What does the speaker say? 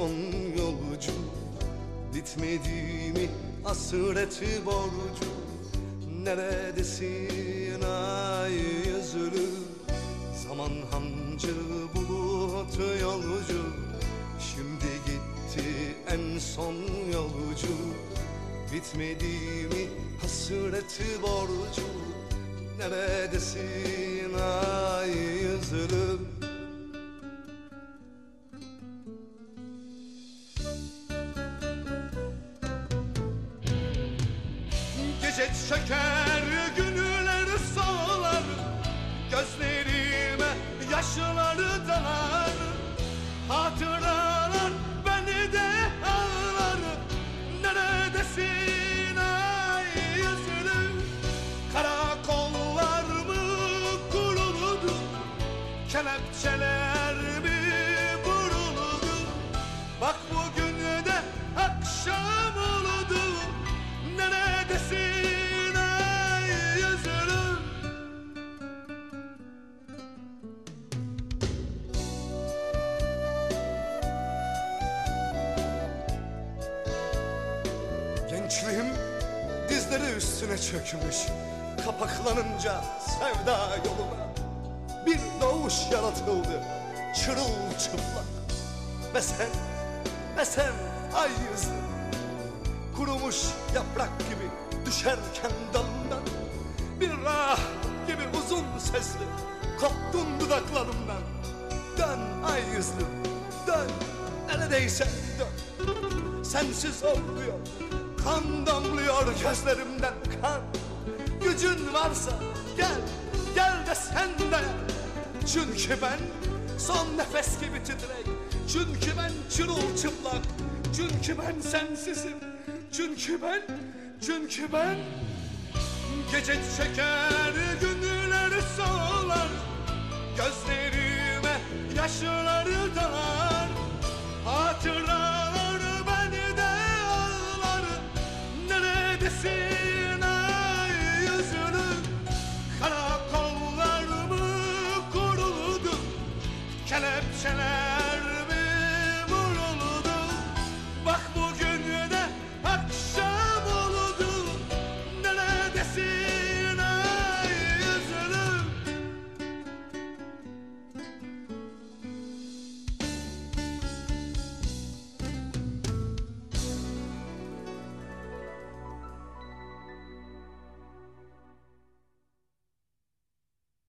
son yolcu Bitmedi mi hasreti borcu. Neredesin ay yüzlü? Zaman hancı bulut yolcu. Şimdi gitti en son yolcu. Bitmedi mi hasreti borcu. Neredesin ay yüzlüm Gece çöker günler solar Gözlerime yaşları dalar. Hatıralar beni de ağlar. Neredesin ay yüzlüm Karakollar mı kuruldu? Kelepçeler Gençliğim dizleri üstüne çökmüş. Kapaklanınca sevda yoluna Bir doğuş yaratıldı. Çırılçıplak. Ve sen, ve sen ay yüzlü Kurumuş yaprak gibi düşerken dalından Bir rah gibi uzun sesli koptun dudaklarımdan. Dön ay yüzlü dön. Neredeyse dön. Sensiz olmuyor Kan damlıyor gözlerimden kan. Gücün varsa gel Gel de sen de. Çünkü ben son nefes gibi titrek. Çünkü ben çırılçıplak. Çünkü ben sensizim. Çünkü ben Çünkü ben. Gece çeker günler solar. Gözlerime yaşları Öylesine yüzünü. Karakollar mı Kelepçeler